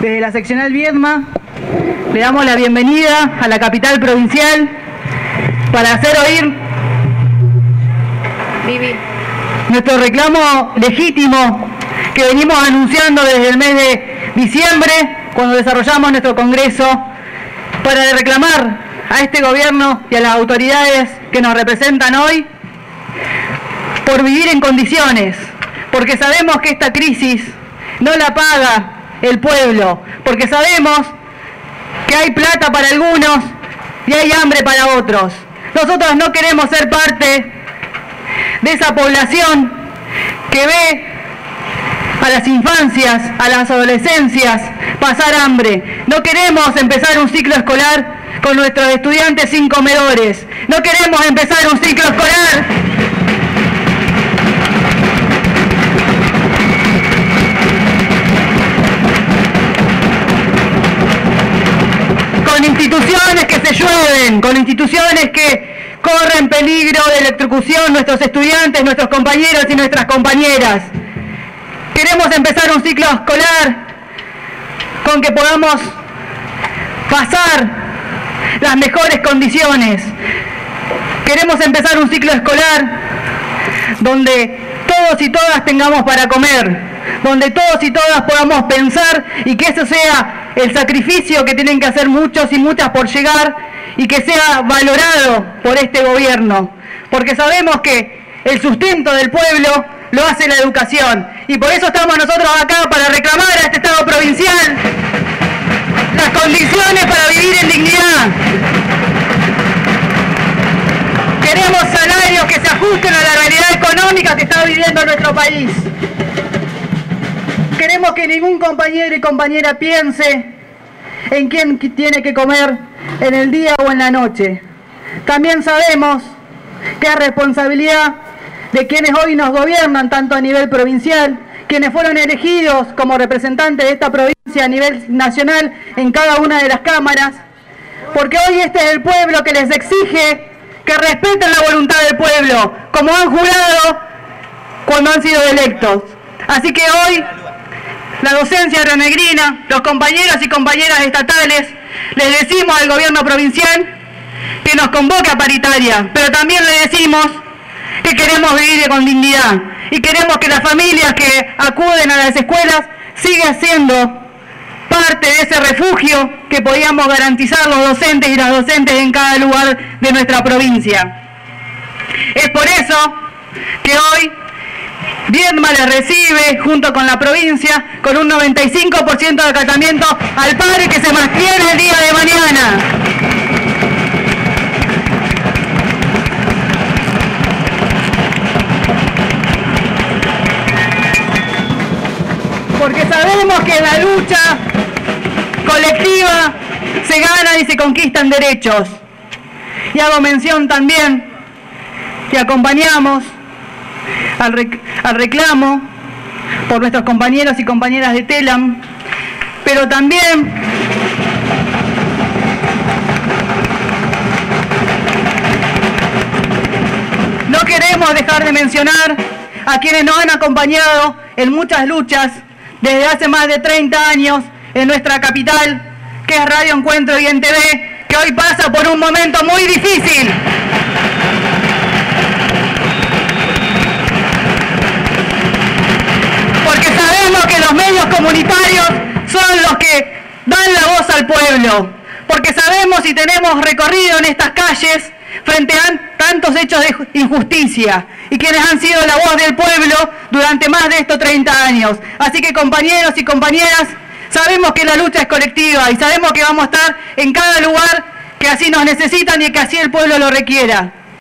Desde la seccional Viedma le damos la bienvenida a la capital provincial para hacer oír nuestro reclamo legítimo que venimos anunciando desde el mes de diciembre cuando desarrollamos nuestro congreso para reclamar a este gobierno y a las autoridades que nos representan hoy por vivir en condiciones, porque sabemos que esta crisis no la paga el pueblo, porque sabemos que hay plata para algunos y hay hambre para otros. Nosotros no queremos ser parte de esa población que ve a las infancias, a las adolescencias pasar hambre. No queremos empezar un ciclo escolar con nuestros estudiantes sin comedores. No queremos empezar un ciclo escolar instituciones que corren peligro de electrocución nuestros estudiantes, nuestros compañeros y nuestras compañeras. Queremos empezar un ciclo escolar con que podamos pasar las mejores condiciones. Queremos empezar un ciclo escolar donde todos y todas tengamos para comer, donde todos y todas podamos pensar y que eso sea el sacrificio que tienen que hacer muchos y muchas por llegar y que sea valorado por este gobierno. Porque sabemos que el sustento del pueblo lo hace la educación. Y por eso estamos nosotros acá para reclamar a este Estado provincial las condiciones para vivir en dignidad. Queremos salarios que se ajusten a la realidad económica que está viviendo nuestro país. Que ningún compañero y compañera piense en quién tiene que comer en el día o en la noche. También sabemos que es responsabilidad de quienes hoy nos gobiernan, tanto a nivel provincial, quienes fueron elegidos como representantes de esta provincia a nivel nacional en cada una de las cámaras, porque hoy este es el pueblo que les exige que respeten la voluntad del pueblo, como han jurado cuando han sido electos. Así que hoy la docencia renegrina, los compañeros y compañeras estatales, les decimos al gobierno provincial que nos convoque a paritaria, pero también le decimos que queremos vivir con dignidad y queremos que las familias que acuden a las escuelas sigan siendo parte de ese refugio que podíamos garantizar los docentes y las docentes en cada lugar de nuestra provincia. Es por eso que hoy Viedma le recibe junto con la provincia con un 95% de acatamiento al padre que se mantiene el día de mañana. porque sabemos que en la lucha colectiva se ganan y se conquistan derechos. Y hago mención también que acompañamos al, al reclamo por nuestros compañeros y compañeras de TELAM, pero también no queremos dejar de mencionar a quienes nos han acompañado en muchas luchas desde hace más de 30 años en nuestra capital, que es Radio Encuentro y en TV, que hoy pasa por un momento muy difícil. Comunitarios son los que dan la voz al pueblo. Porque sabemos y tenemos recorrido en estas calles frente a tantos hechos de injusticia y quienes han sido la voz del pueblo durante más de estos 30 años. Así que compañeros y compañeras, sabemos que la lucha es colectiva y sabemos que vamos a estar en cada lugar que así nos necesitan y que así el pueblo lo requiera.